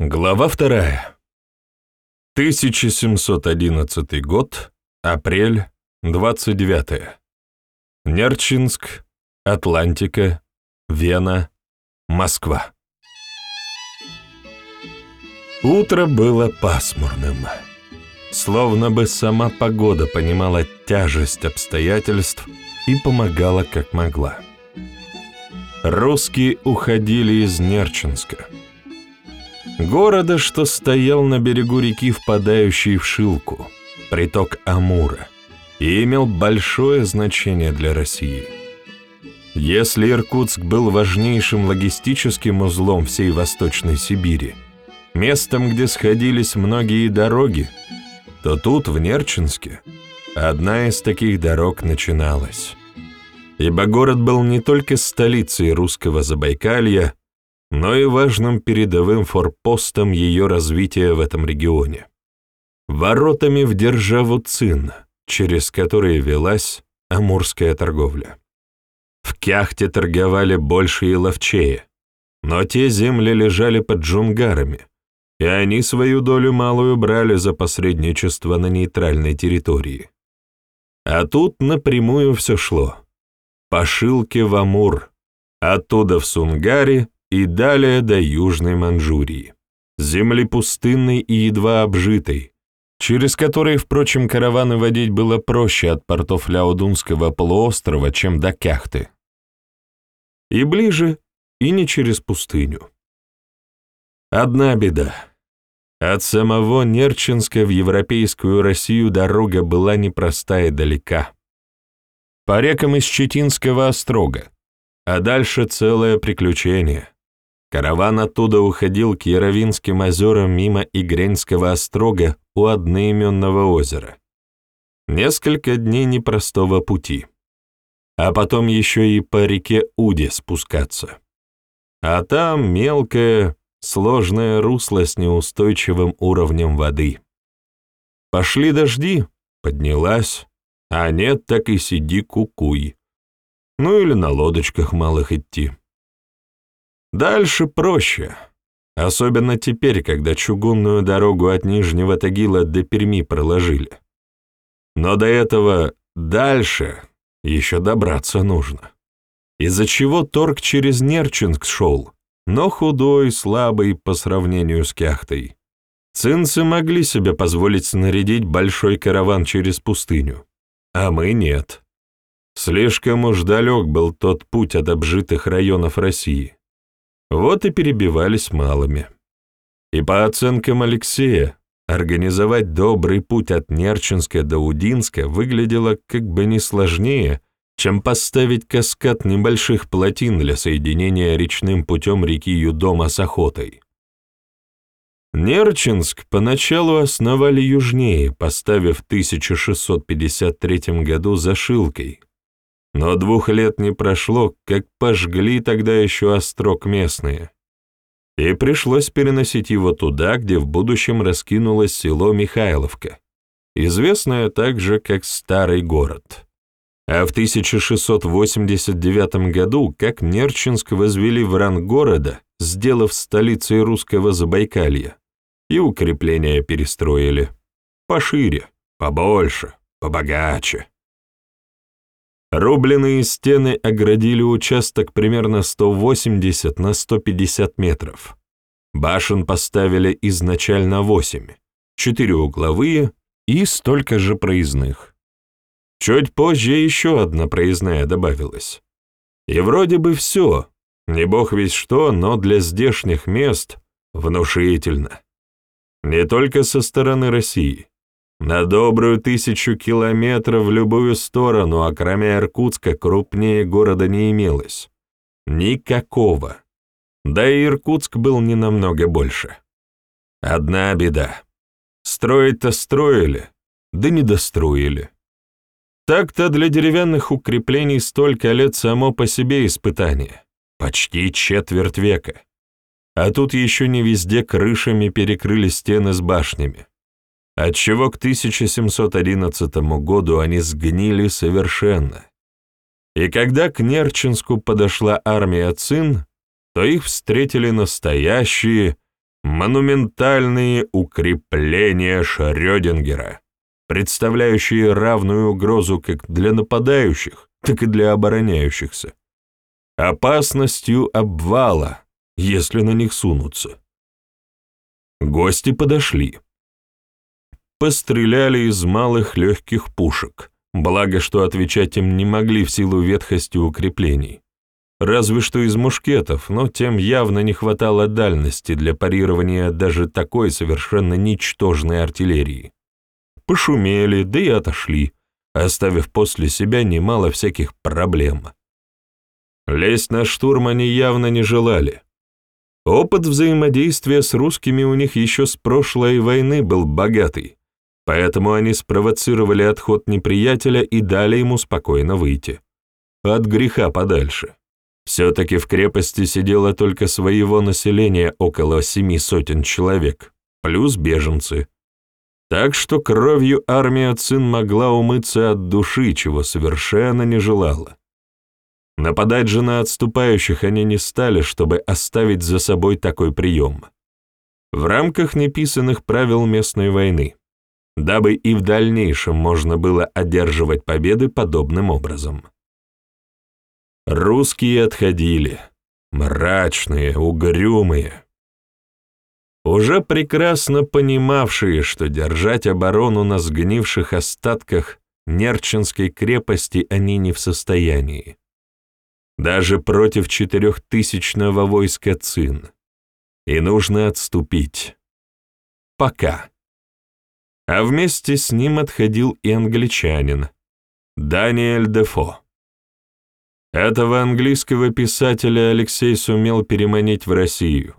Глава вторая. 1711 год, апрель, 29. Нерчинск, Атлантика, Вена, Москва. Утро было пасмурным. Словно бы сама погода понимала тяжесть обстоятельств и помогала как могла. Русские уходили из Нерчинска. Города, что стоял на берегу реки, впадающей в Шилку, приток Амура, и имел большое значение для России. Если Иркутск был важнейшим логистическим узлом всей Восточной Сибири, местом, где сходились многие дороги, то тут, в Нерчинске, одна из таких дорог начиналась. Ибо город был не только столицей русского Забайкалья, но и важным передовым форпостом ее развития в этом регионе. Воротами в державу Цин, через которые велась амурская торговля. В Кяхте торговали больше и ловчее, но те земли лежали под джунгарами, и они свою долю малую брали за посредничество на нейтральной территории. А тут напрямую все шло. По Шилке в Амур, оттуда в Сунгари и далее до Южной Манчжурии, земли пустынной и едва обжитой, через которые, впрочем, караваны водить было проще от портов Ляодунского полуострова, чем до Кяхты. И ближе, и не через пустыню. Одна беда. От самого Нерчинска в европейскую Россию дорога была непростая и далека. По рекам из Четинского острога, а дальше целое приключение. Караван оттуда уходил к Яровинским озерам мимо Игренского острога у одноименного озера. Несколько дней непростого пути. А потом еще и по реке Уде спускаться. А там мелкое, сложное русло с неустойчивым уровнем воды. Пошли дожди, поднялась, а нет, так и сиди кукуй. Ну или на лодочках малых идти. Дальше проще, особенно теперь, когда чугунную дорогу от Нижнего Тагила до Перми проложили. Но до этого дальше еще добраться нужно. Из-за чего торг через Нерчинск шел, но худой, слабый по сравнению с Кяхтой. Цинцы могли себе позволить снарядить большой караван через пустыню, а мы нет. Слишком уж далек был тот путь от обжитых районов России. Вот и перебивались малыми. И по оценкам Алексея, организовать добрый путь от Нерчинска до Удинска выглядело как бы не сложнее, чем поставить каскад небольших плотин для соединения речным путем реки Юдома с охотой. Нерчинск поначалу основали южнее, поставив в 1653 году за Шилкой, но двух лет не прошло, как пожгли тогда еще острог местные. И пришлось переносить его туда, где в будущем раскинулось село Михайловка, известное также как Старый город. А в 1689 году, как Нерчинск возвели в ранг города, сделав столицей русского Забайкалья, и укрепления перестроили. Пошире, побольше, побогаче. Рубленые стены оградили участок примерно 180 на 150 метров. Башен поставили изначально 8, 4 угловые и столько же проездных. Чуть позже еще одна проездная добавилась. И вроде бы все, не бог весь что, но для здешних мест внушительно. Не только со стороны России. На добрую тысячу километров в любую сторону, а кроме Иркутска, крупнее города не имелось. Никакого. Да и Иркутск был не намного больше. Одна беда. Строить-то строили, да не достроили. Так-то для деревянных укреплений столько лет само по себе испытание. Почти четверть века. А тут еще не везде крышами перекрыли стены с башнями отчего к 1711 году они сгнили совершенно. И когда к Нерчинску подошла армия Цин, то их встретили настоящие, монументальные укрепления Шрёдингера, представляющие равную угрозу как для нападающих, так и для обороняющихся. Опасностью обвала, если на них сунутся. Гости подошли. Постреляли из малых легких пушек, благо что отвечать им не могли в силу ветхости укреплений. Разве что из мушкетов, но тем явно не хватало дальности для парирования даже такой совершенно ничтожной артиллерии. Пошумели, да и отошли, оставив после себя немало всяких проблем. Лезть на штурм они явно не желали. Опыт взаимодействия с русскими у них еще с прошлой войны был богатый, поэтому они спровоцировали отход неприятеля и дали ему спокойно выйти. От греха подальше. Все-таки в крепости сидело только своего населения около семи сотен человек, плюс беженцы. Так что кровью армия Цин могла умыться от души, чего совершенно не желала. Нападать же на отступающих они не стали, чтобы оставить за собой такой прием. В рамках неписанных правил местной войны, дабы и в дальнейшем можно было одерживать победы подобным образом. Русские отходили, мрачные, угрюмые, уже прекрасно понимавшие, что держать оборону на сгнивших остатках Нерчинской крепости они не в состоянии. Даже против четырехтысячного войска Цин. И нужно отступить. Пока. А вместе с ним отходил и англичанин, Даниэль Дефо. Этого английского писателя Алексей сумел переманить в Россию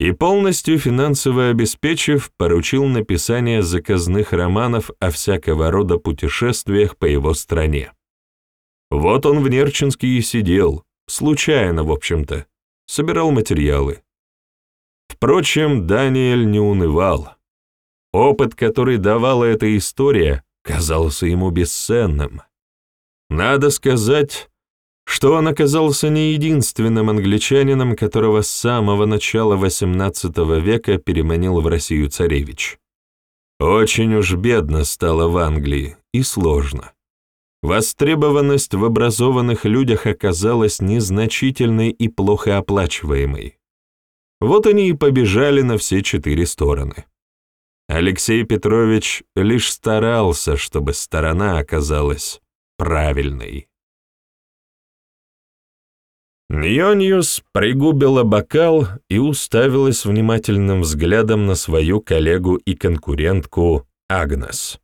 и, полностью финансово обеспечив, поручил написание заказных романов о всякого рода путешествиях по его стране. Вот он в Нерчинске и сидел, случайно, в общем-то, собирал материалы. Впрочем, Даниэль не унывал. Опыт, который давала эта история, казался ему бесценным. Надо сказать, что он оказался не единственным англичанином, которого с самого начала XVIII века переманил в Россию царевич. Очень уж бедно стало в Англии и сложно. Востребованность в образованных людях оказалась незначительной и плохо оплачиваемой. Вот они и побежали на все четыре стороны. Алексей Петрович лишь старался, чтобы сторона оказалась правильной. Ньоньюс пригубила бокал и уставилась внимательным взглядом на свою коллегу и конкурентку Агнес.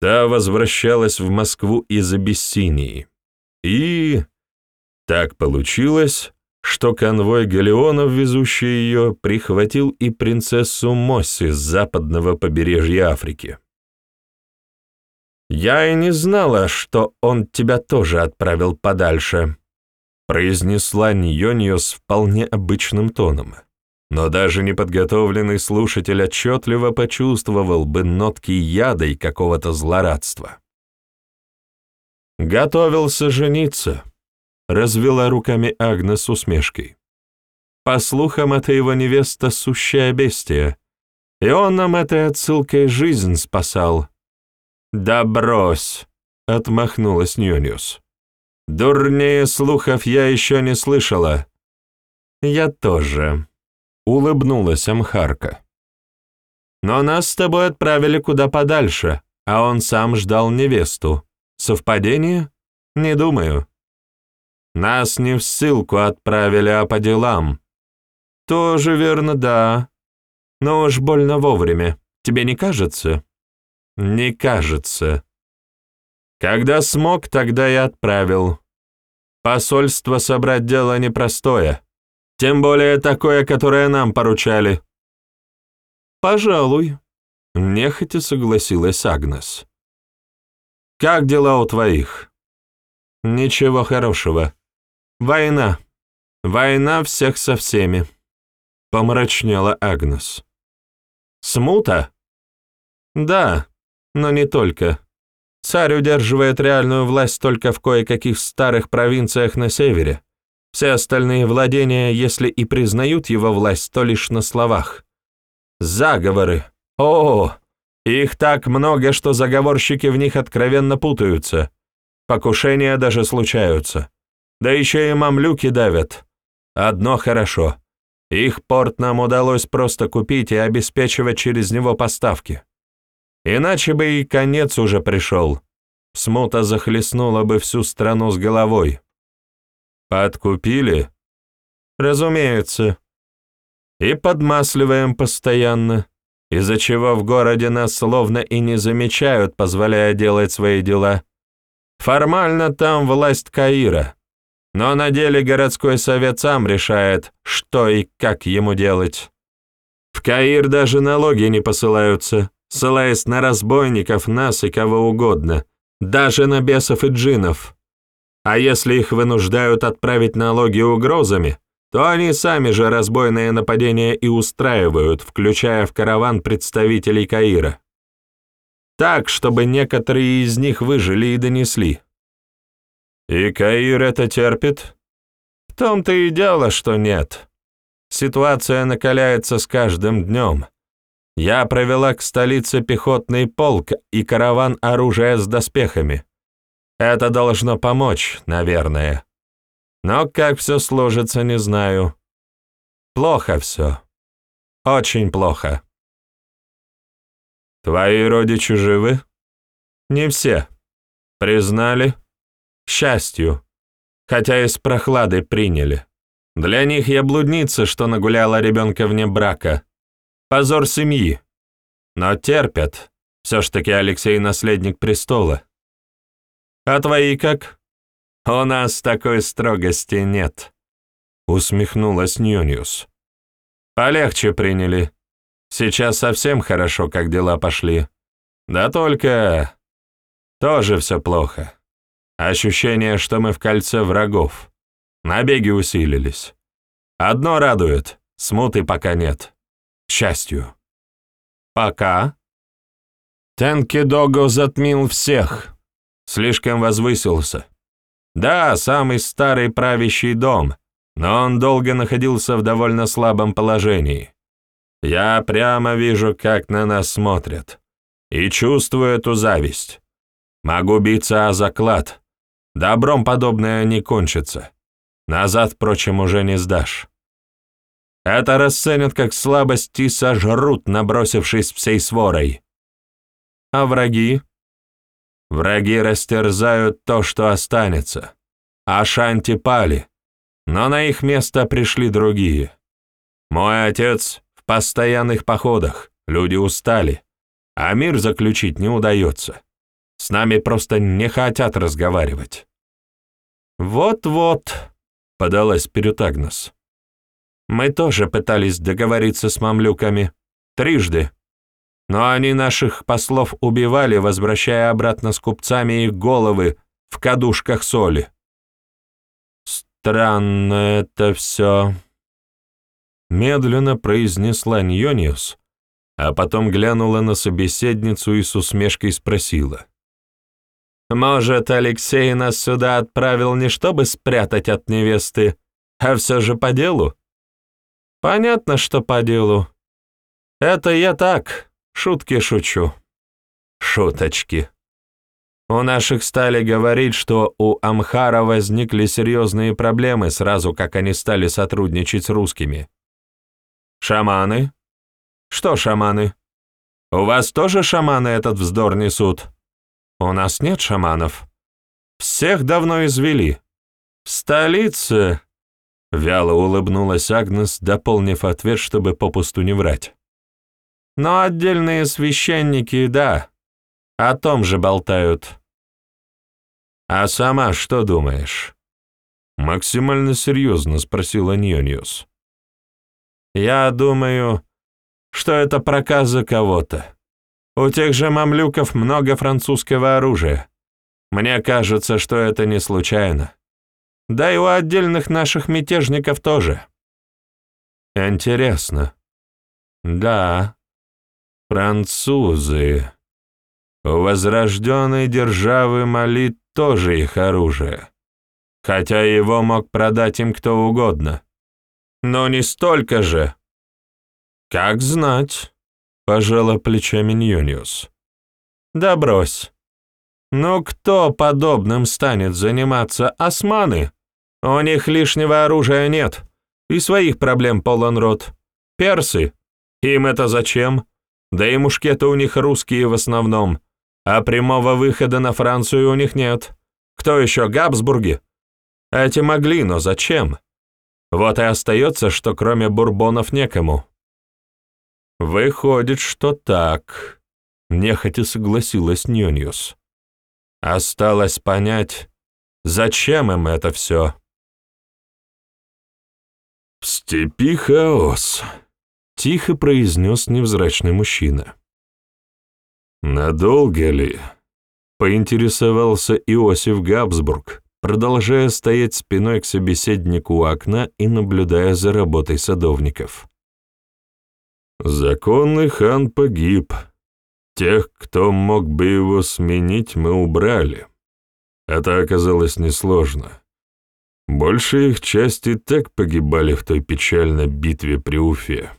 Та возвращалась в Москву из Абиссинии. И так получилось, что конвой галеонов, везущий ее, прихватил и принцессу Мосси с западного побережья Африки. «Я и не знала, что он тебя тоже отправил подальше», произнесла Ньоньо с вполне обычным тоном. Но даже неподготовленный слушатель отчетливо почувствовал бы нотки яда и какого-то злорадства. «Готовился жениться», — развела руками Агнес с усмешкой. «По слухам, это его невеста — сущая бестия, и он нам этой отсылкой жизнь спасал». «Да брось!» — отмахнулась Ньониус. Дурнее слухов я еще не слышала. Я тоже. Улыбнулась Амхарка. Но нас с тобой отправили куда подальше, а он сам ждал невесту. Совпадение? Не думаю. Нас не в ссылку отправили, а по делам. Тоже верно, да. Но уж больно вовремя. Тебе не кажется? Не кажется. Когда смог, тогда и отправил. Посольство собрать дело непростое, тем более такое, которое нам поручали. Пожалуй, нехотя согласилась Агнес. Как дела у твоих? Ничего хорошего. Война. Война всех со всеми. Помрачнела Агнес. Смута? Да, но не только. Царь удерживает реальную власть только в кое-каких старых провинциях на севере. Все остальные владения, если и признают его власть, то лишь на словах. Заговоры. О, их так много, что заговорщики в них откровенно путаются. Покушения даже случаются. Да еще и мамлюки давят. Одно хорошо. Их порт нам удалось просто купить и обеспечивать через него поставки. Иначе бы и конец уже пришел. Смута захлестнула бы всю страну с головой. Подкупили? Разумеется. И подмасливаем постоянно, из-за чего в городе нас словно и не замечают, позволяя делать свои дела. Формально там власть Каира, но на деле городской совет сам решает, что и как ему делать. В Каир даже налоги не посылаются, ссылаясь на разбойников, нас и кого угодно, даже на бесов и джинов. А если их вынуждают отправить налоги угрозами, то они сами же разбойные нападения и устраивают, включая в караван представителей Каира. Так, чтобы некоторые из них выжили и донесли. И Каир это терпит? В том-то и дело, что нет. Ситуация накаляется с каждым днем. Я провела к столице пехотный полк и караван оружия с доспехами. Это должно помочь, наверное. Но как все сложится, не знаю. Плохо все. Очень плохо. Твои родичи живы? Не все. Признали? Счастью. Хотя и с прохладой приняли. Для них я блудница, что нагуляла ребенка вне брака. Позор семьи. Но терпят. Все ж таки Алексей наследник престола. А твои как? У нас такой строгости нет. Усмехнулась Ньюниус. Полегче приняли. Сейчас совсем хорошо, как дела пошли. Да только... Тоже все плохо. Ощущение, что мы в кольце врагов. Набеги усилились. Одно радует, смуты пока нет. К счастью. Пока. Тенки Дого затмил всех. Слишком возвысился. Да, самый старый правящий дом, но он долго находился в довольно слабом положении. Я прямо вижу, как на нас смотрят. И чувствую эту зависть. Могу биться о заклад, Добром подобное не кончится. Назад, впрочем, уже не сдашь. Это расценят как слабость и сожрут, набросившись всей сворой. А враги? Враги растерзают то, что останется. А шанти пали, но на их место пришли другие. Мой отец в постоянных походах, люди устали, а мир заключить не удается. С нами просто не хотят разговаривать». «Вот-вот», — подалась вперед Агнес. «Мы тоже пытались договориться с мамлюками. Трижды. Но они наших послов убивали, возвращая обратно с купцами их головы в кадушках соли». «Странно это все», — медленно произнесла Ньониус, а потом глянула на собеседницу и с усмешкой спросила. Может, Алексей нас сюда отправил не чтобы спрятать от невесты, а все же по делу? Понятно, что по делу. Это я так, шутки шучу. Шуточки. У наших стали говорить, что у Амхара возникли серьезные проблемы сразу, как они стали сотрудничать с русскими. Шаманы? Что шаманы? У вас тоже шаманы этот вздор несут? У нас нет шаманов. Всех давно извели. В столице...» Вяло улыбнулась Агнес, дополнив ответ, чтобы попусту не врать. «Но отдельные священники, да, о том же болтают». «А сама что думаешь?» Максимально серьезно спросила Ньониус. «Я думаю, что это проказа кого-то. У тех же мамлюков много французского оружия. Мне кажется, что это не случайно. Да и у отдельных наших мятежников тоже. Интересно. Да, французы. У возрожденной державы Мали тоже их оружие. хотя его мог продать им кто угодно. Но не столько же. Как знать, пожала плечами Ньюниус. Да брось. Ну кто подобным станет заниматься османы? У них лишнего оружия нет, и своих проблем полон рот. Персы? Им это зачем? Да и мушкеты у них русские в основном, а прямого выхода на Францию у них нет. Кто еще, Габсбурги? Эти могли, но зачем? Вот и остается, что кроме бурбонов некому. Выходит, что так, нехотя согласилась Ньюниус. Осталось понять, зачем им это все. «В степи хаос», — тихо произнес невзрачный мужчина. «Надолго ли?» — поинтересовался Иосиф Габсбург, продолжая стоять спиной к собеседнику у окна и наблюдая за работой садовников. «Законный хан погиб. Тех, кто мог бы его сменить, мы убрали. Это оказалось несложно. Большая их часть и так погибали в той печальной битве при Уфе.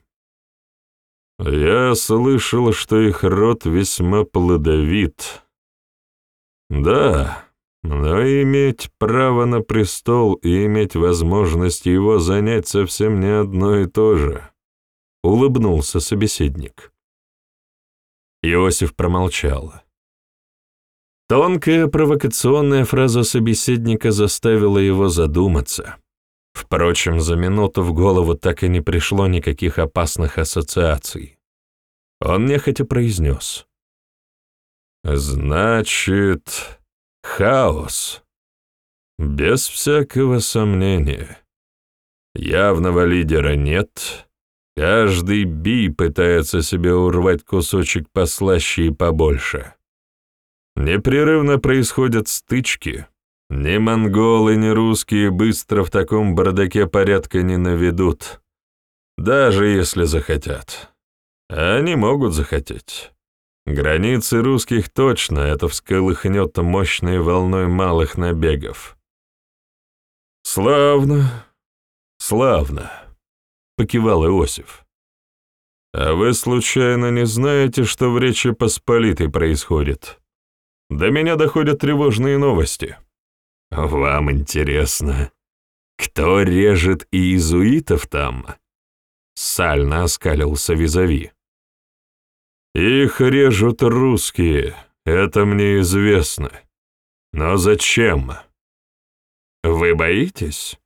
Я слышал, что их род весьма плодовит. Да, но иметь право на престол и иметь возможность его занять совсем не одно и то же, — улыбнулся собеседник. Иосиф промолчал. Тонкая провокационная фраза собеседника заставила его задуматься. Впрочем, за минуту в голову так и не пришло никаких опасных ассоциаций. Он нехотя произнес. «Значит, хаос. Без всякого сомнения. Явного лидера нет. Каждый би пытается себе урвать кусочек послаще и побольше. Непрерывно происходят стычки. Ни монголы, ни русские быстро в таком бардаке порядка не наведут, даже если захотят. Они могут захотеть. Границы русских точно это всколыхнет мощной волной малых набегов. «Славно, славно», — покивал Иосиф. «А вы случайно не знаете, что в Речи Посполитой происходит?» До меня доходят тревожные новости. Вам интересно, кто режет иезуитов там? Сально оскалился Визави. Их режут русские, это мне известно. Но зачем? Вы боитесь?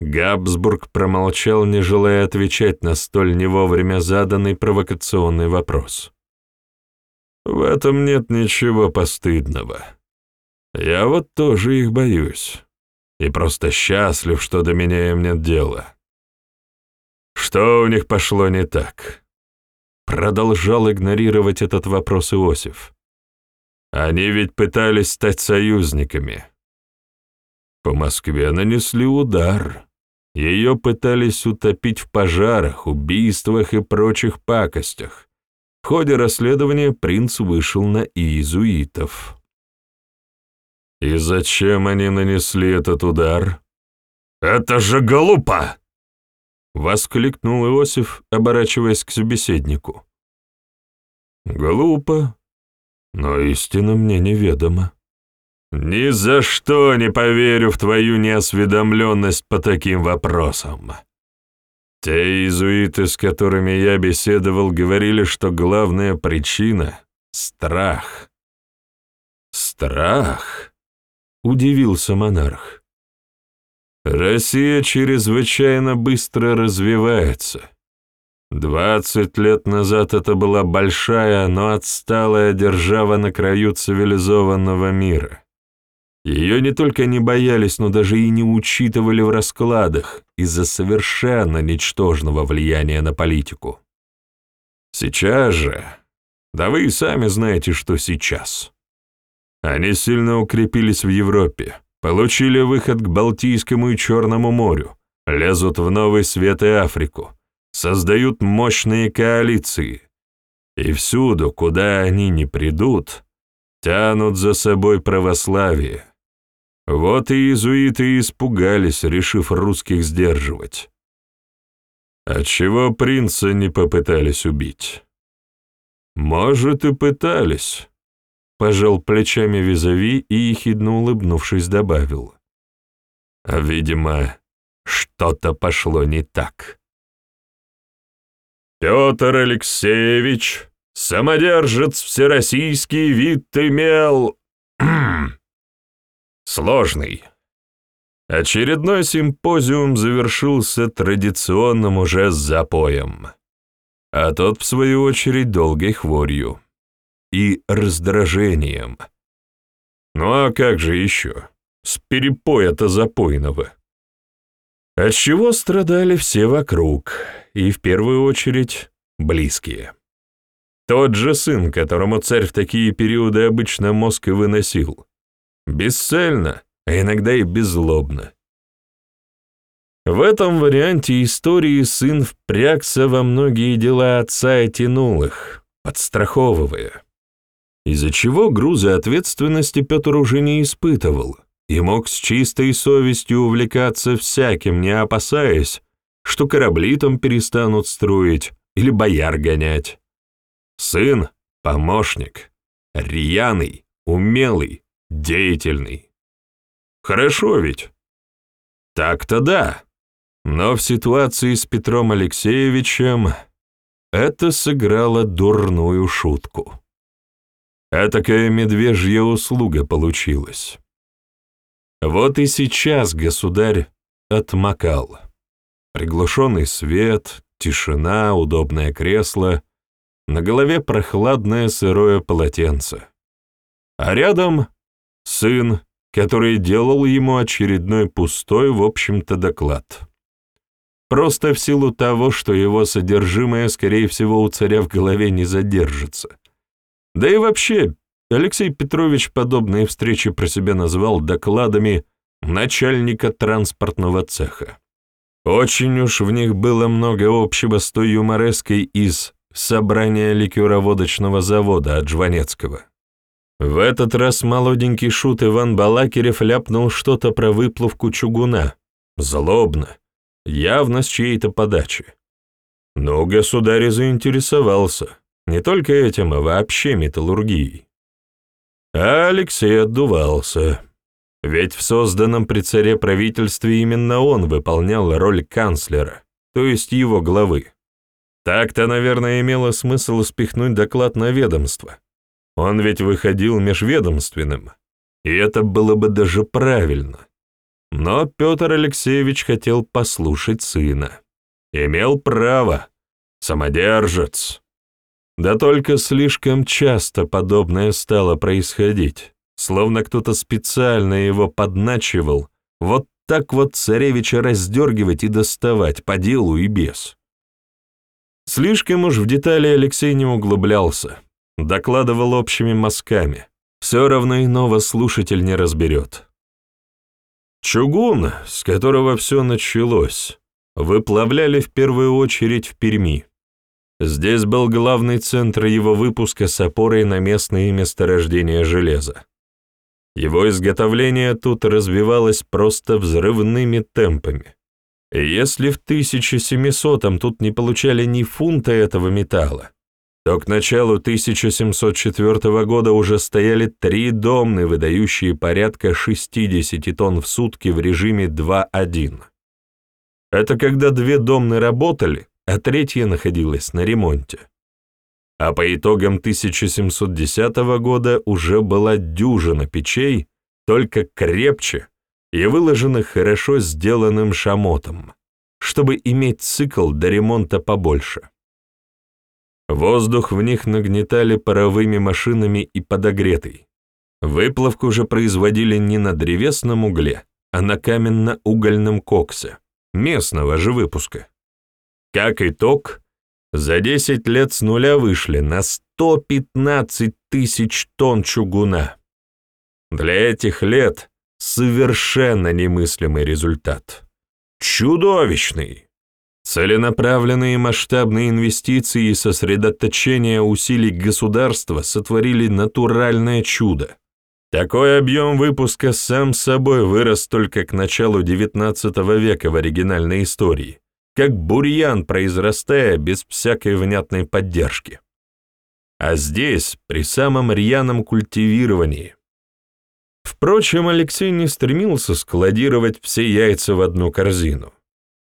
Габсбург промолчал, не желая отвечать на столь не вовремя заданный провокационный вопрос. В этом нет ничего постыдного. Я вот тоже их боюсь. И просто счастлив, что до меня им нет дела. Что у них пошло не так? Продолжал игнорировать этот вопрос Иосиф. Они ведь пытались стать союзниками. По Москве нанесли удар. Ее пытались утопить в пожарах, убийствах и прочих пакостях. В ходе расследования принц вышел на иезуитов. «И зачем они нанесли этот удар?» «Это же глупо!» — воскликнул Иосиф, оборачиваясь к собеседнику. «Глупо, но истина мне неведома». «Ни за что не поверю в твою неосведомленность по таким вопросам», те иезуиты, с которыми я беседовал, говорили, что главная причина — страх. Страх? Удивился монарх. Россия чрезвычайно быстро развивается. Двадцать лет назад это была большая, но отсталая держава на краю цивилизованного мира. Ее не только не боялись, но даже и не учитывали в раскладах из-за совершенно ничтожного влияния на политику. Сейчас же, да вы и сами знаете, что сейчас. Они сильно укрепились в Европе, получили выход к Балтийскому и Черному морю, лезут в Новый Свет и Африку, создают мощные коалиции. И всюду, куда они не придут, тянут за собой православие, Вот и иезуиты испугались, решив русских сдерживать. Отчего принца не попытались убить? Может, и пытались, пожал плечами визави и, ехидно улыбнувшись, добавил. А, видимо, что-то пошло не так. Петр Алексеевич, самодержец всероссийский вид имел... сложный. Очередной симпозиум завершился традиционным уже запоем, а тот, в свою очередь, долгой хворью и раздражением. Ну а как же еще? С перепоя-то запойного. Отчего страдали все вокруг, и в первую очередь близкие. Тот же сын, которому царь в такие периоды обычно мозг и выносил. Бесцельно, а иногда и беззлобно. В этом варианте истории сын впрягся во многие дела отца и тянул их, подстраховывая. Из-за чего груза ответственности Петр уже не испытывал и мог с чистой совестью увлекаться всяким, не опасаясь, что корабли там перестанут строить или бояр гонять. Сын — помощник, рьяный, умелый, деятельный. Хорошо ведь? Так-то да. Но в ситуации с Петром Алексеевичем это сыграло дурную шутку. Этакая медвежья услуга получилась. Вот и сейчас государь отмокал. Приглушенный свет, тишина, удобное кресло, на голове прохладное сырое полотенце. А рядом сын, который делал ему очередной пустой, в общем-то, доклад. Просто в силу того, что его содержимое, скорее всего, у царя в голове не задержится. Да и вообще, Алексей Петрович подобные встречи про себя назвал докладами начальника транспортного цеха. Очень уж в них было много общего с той юмореской из «Собрания ликероводочного завода» от Жванецкого. В этот раз молоденький шут Иван Балакирев ляпнул что-то про выплавку чугуна. Злобно, явно с чьей-то подачи. Но государь заинтересовался не только этим, а вообще металлургией. А Алексей отдувался. Ведь в созданном при царе правительстве именно он выполнял роль канцлера, то есть его главы. Так-то, наверное, имело смысл спихнуть доклад на ведомство. Он ведь выходил межведомственным, и это было бы даже правильно. Но Петр Алексеевич хотел послушать сына. Имел право. Самодержец. Да только слишком часто подобное стало происходить, словно кто-то специально его подначивал, вот так вот царевича раздергивать и доставать по делу и без. Слишком уж в детали Алексей не углублялся, докладывал общими мазками, все равно иного слушатель не разберет. Чугун, с которого все началось, выплавляли в первую очередь в Перми. Здесь был главный центр его выпуска с опорой на местные месторождения железа. Его изготовление тут развивалось просто взрывными темпами. И если в 1700-м тут не получали ни фунта этого металла, то к началу 1704 года уже стояли три домны, выдающие порядка 60 тонн в сутки в режиме 2-1. Это когда две домны работали, а третья находилась на ремонте. А по итогам 1710 года уже была дюжина печей, только крепче и выложенных хорошо сделанным шамотом, чтобы иметь цикл до ремонта побольше. Воздух в них нагнетали паровыми машинами и подогретый. Выплавку же производили не на древесном угле, а на каменно-угольном коксе, местного же выпуска. Как итог, за 10 лет с нуля вышли на 115 тысяч тонн чугуна. Для этих лет совершенно немыслимый результат. Чудовищный. Целенаправленные масштабные инвестиции и сосредоточение усилий государства сотворили натуральное чудо. Такой объем выпуска сам собой вырос только к началу XIX века в оригинальной истории, как бурьян произрастая без всякой внятной поддержки. А здесь, при самом рьяном культивировании. Впрочем, Алексей не стремился складировать все яйца в одну корзину,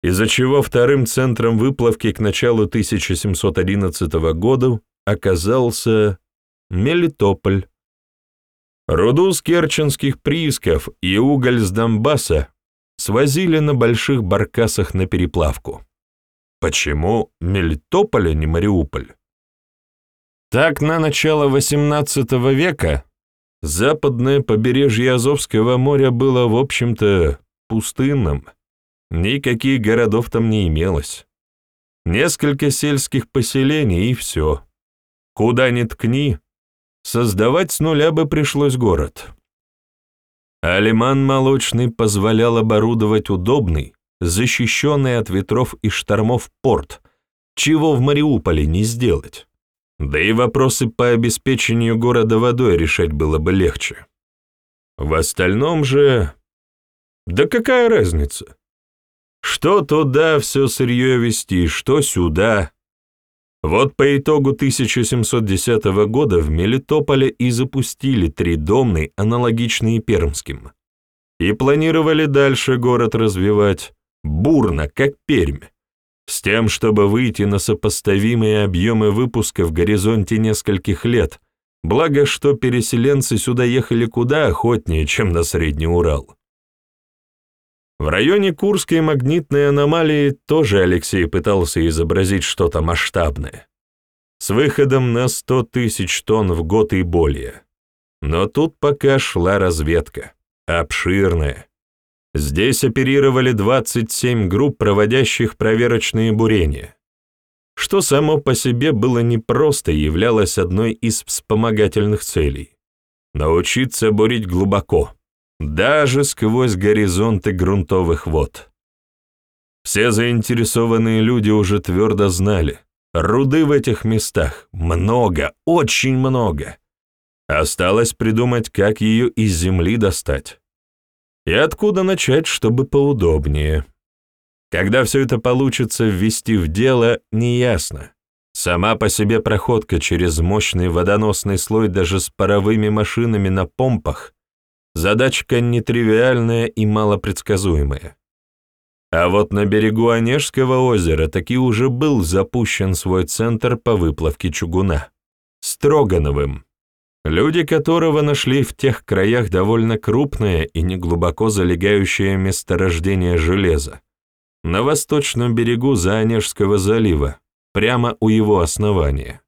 из-за чего вторым центром выплавки к началу 1711 года оказался Мелитополь. Руду с керченских приисков и уголь с Донбасса свозили на больших баркасах на переплавку. Почему Мелитополь, а не Мариуполь? Так, на начало XVIII века западное побережье Азовского моря было, в общем-то, пустынным. Никаких городов там не имелось. Несколько сельских поселений и все. Куда ни ткни, создавать с нуля бы пришлось город. А лиман молочный позволял оборудовать удобный, защищенный от ветров и штормов порт, чего в Мариуполе не сделать. Да и вопросы по обеспечению города водой решать было бы легче. В остальном же... Да какая разница? Что туда все сырье везти, что сюда. Вот по итогу 1710 года в Мелитополе и запустили три домны, аналогичные пермским. И планировали дальше город развивать, бурно, как Пермь с тем, чтобы выйти на сопоставимые объемы выпуска в горизонте нескольких лет, благо что переселенцы сюда ехали куда охотнее, чем на Средний Урал. В районе Курской магнитной аномалии тоже Алексей пытался изобразить что-то масштабное, с выходом на 100 тысяч тонн в год и более. Но тут пока шла разведка, обширная, Здесь оперировали 27 групп, проводящих проверочные бурения, что само по себе было непросто и являлось одной из вспомогательных целей — научиться бурить глубоко, даже сквозь горизонты грунтовых вод. Все заинтересованные люди уже твердо знали, руды в этих местах много, очень много. Осталось придумать, как ее из земли достать. И откуда начать, чтобы поудобнее? Когда все это получится ввести в дело, неясно. Сама по себе проходка через мощный водоносный слой даже с паровыми машинами на помпах — задачка нетривиальная и малопредсказуемая. А вот на берегу Онежского озера таки уже был запущен свой центр по выплавке чугуна — Строгановым люди которого нашли в тех краях довольно крупное и неглубоко залегающее месторождение железа, на восточном берегу Заонежского залива, прямо у его основания,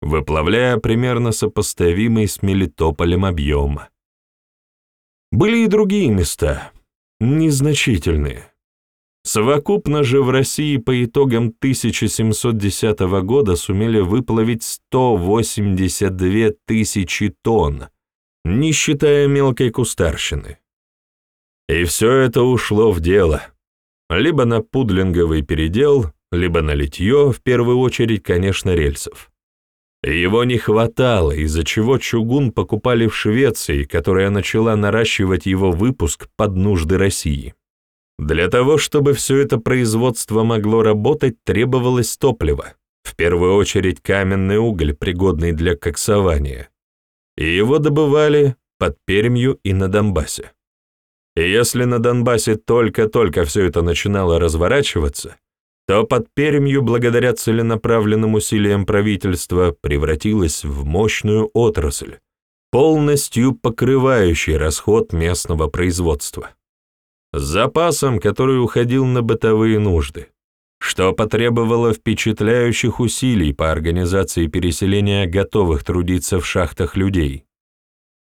выплавляя примерно сопоставимый с Мелитополем объем. Были и другие места, незначительные, Совокупно же в России по итогам 1710 года сумели выплавить 182 тысячи тонн, не считая мелкой кустарщины. И все это ушло в дело. Либо на пудлинговый передел, либо на литье, в первую очередь, конечно, рельсов. Его не хватало, из-за чего чугун покупали в Швеции, которая начала наращивать его выпуск под нужды России. Для того, чтобы все это производство могло работать, требовалось топливо, в первую очередь каменный уголь, пригодный для коксования. И его добывали под Пермью и на Донбассе. И если на Донбассе только-только все это начинало разворачиваться, то под Пермью, благодаря целенаправленным усилиям правительства, превратилась в мощную отрасль, полностью покрывающий расход местного производства с запасом, который уходил на бытовые нужды, что потребовало впечатляющих усилий по организации переселения готовых трудиться в шахтах людей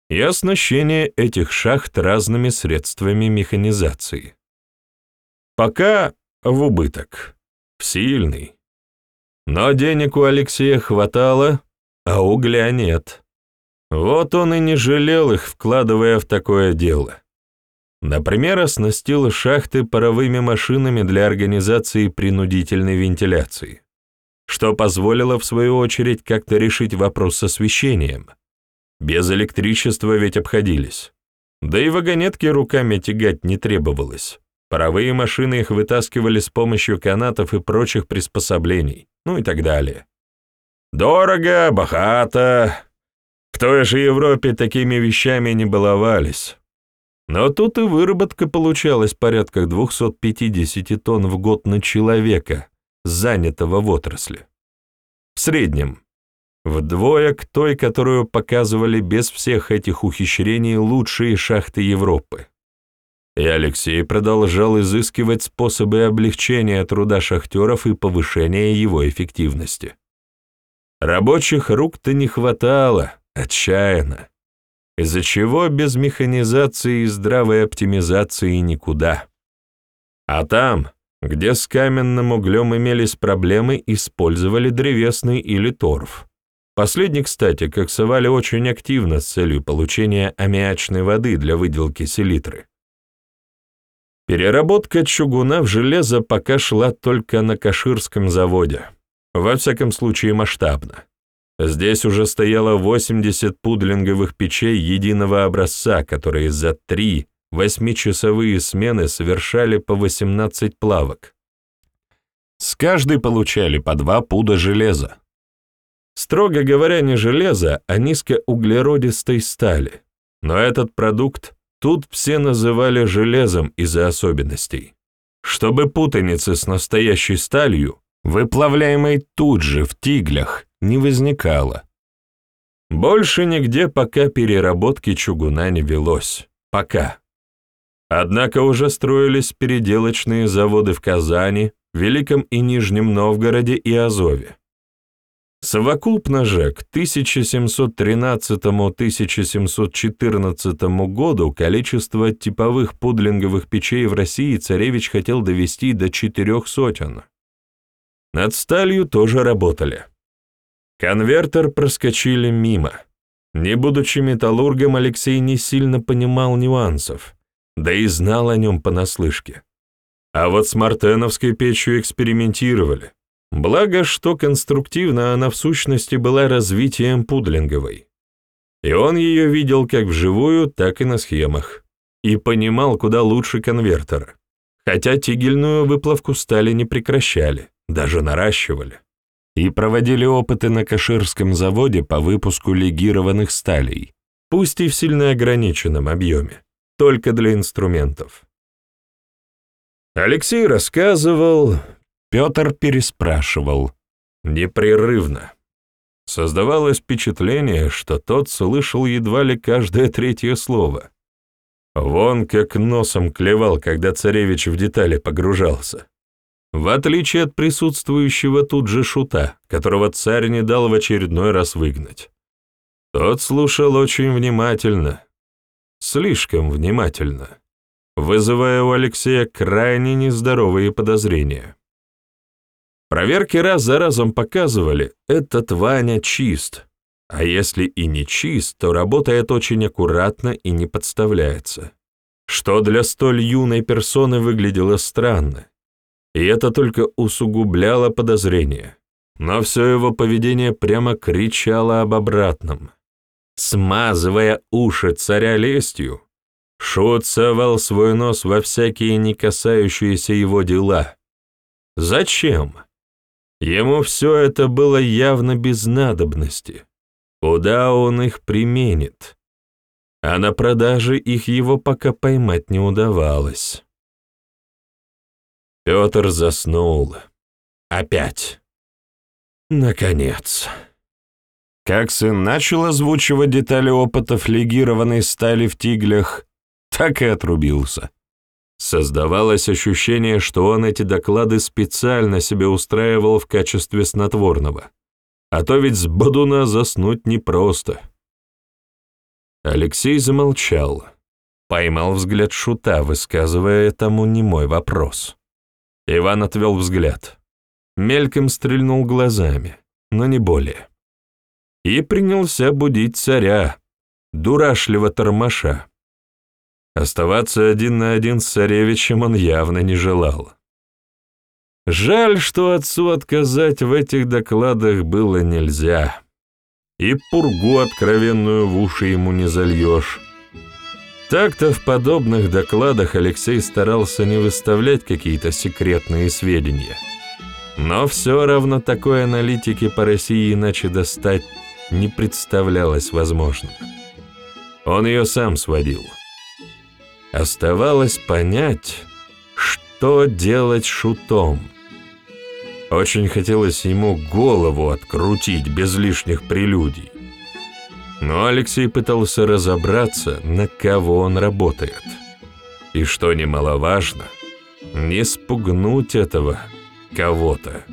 и оснащения этих шахт разными средствами механизации. Пока в убыток, сильный. Но денег у Алексея хватало, а угля нет. Вот он и не жалел их, вкладывая в такое дело. Например, оснастил шахты паровыми машинами для организации принудительной вентиляции, что позволило, в свою очередь, как-то решить вопрос с освещением. Без электричества ведь обходились. Да и вагонетки руками тягать не требовалось. Паровые машины их вытаскивали с помощью канатов и прочих приспособлений, ну и так далее. Дорого, богато. В той же Европе такими вещами не баловались. Но тут и выработка получалась порядка 250 тонн в год на человека, занятого в отрасли. В среднем. Вдвое к той, которую показывали без всех этих ухищрений лучшие шахты Европы. И Алексей продолжал изыскивать способы облегчения труда шахтеров и повышения его эффективности. Рабочих рук-то не хватало, отчаянно, из-за чего без механизации и здравой оптимизации никуда. А там, где с каменным углем имелись проблемы, использовали древесный или торф. Последний, кстати, коксовали очень активно с целью получения аммиачной воды для выделки селитры. Переработка чугуна в железо пока шла только на Каширском заводе, во всяком случае масштабно. Здесь уже стояло 80 пудлинговых печей единого образца, которые за три восьмичасовые смены совершали по 18 плавок. С каждой получали по два пуда железа. Строго говоря, не железа, а низкоуглеродистой стали. Но этот продукт тут все называли железом из-за особенностей. Чтобы путаницы с настоящей сталью, выплавляемой тут же в тиглях, не возникало. Больше нигде пока переработки чугуна не велось. Пока. Однако уже строились переделочные заводы в Казани, Великом и Нижнем Новгороде и Азове. Совокупно же к 1713-1714 году количество типовых пудлинговых печей в России царевич хотел довести до четырех сотен. Над сталью тоже работали. Конвертер проскочили мимо. Не будучи металлургом, Алексей не сильно понимал нюансов, да и знал о нем понаслышке. А вот с мартеновской печью экспериментировали. Благо, что конструктивно она в сущности была развитием пудлинговой. И он ее видел как вживую, так и на схемах. И понимал куда лучше конвертера. Хотя тигельную выплавку стали не прекращали, даже наращивали. И проводили опыты на Каширском заводе по выпуску легированных сталей, пусть и в сильно ограниченном объеме, только для инструментов. Алексей рассказывал, Петр переспрашивал. Непрерывно. Создавалось впечатление, что тот слышал едва ли каждое третье слово. Вон как носом клевал, когда царевич в детали погружался. В отличие от присутствующего тут же шута, которого царь не дал в очередной раз выгнать. Тот слушал очень внимательно, слишком внимательно, вызывая у Алексея крайне нездоровые подозрения. Проверки раз за разом показывали, этот Ваня чист, а если и не чист, то работает очень аккуратно и не подставляется, что для столь юной персоны выглядело странно, и это только усугубляло подозрение, но все его поведение прямо кричало об обратном. Смазывая уши царя лестью, Шут совал свой нос во всякие не касающиеся его дела. Зачем? Ему все это было явно без надобности. Куда он их применит? А на продаже их его пока поймать не удавалось. Петр заснул. Опять. Наконец. Как сын начал озвучивать детали опытов легированной стали в тиглях, так и отрубился. Создавалось ощущение, что он эти доклады специально себе устраивал в качестве снотворного. А то ведь с бодуна заснуть непросто. Алексей замолчал, поймал взгляд шута, высказывая тому немой вопрос. Иван отвел взгляд. Мельком стрельнул глазами, но не более. И принялся будить царя, дурашливо тормоша. Оставаться один на один с царевичем он явно не желал. Жаль, что отцу отказать в этих докладах было нельзя. и пургу откровенную в уши ему не зальешь. Так-то в подобных докладах Алексей старался не выставлять какие-то секретные сведения. Но все равно такой аналитики по России иначе достать не представлялось возможным. Он ее сам сводил. Оставалось понять, что делать шутом. Очень хотелось ему голову открутить без лишних прелюдий. Но Алексей пытался разобраться, на кого он работает. И что немаловажно, не спугнуть этого кого-то.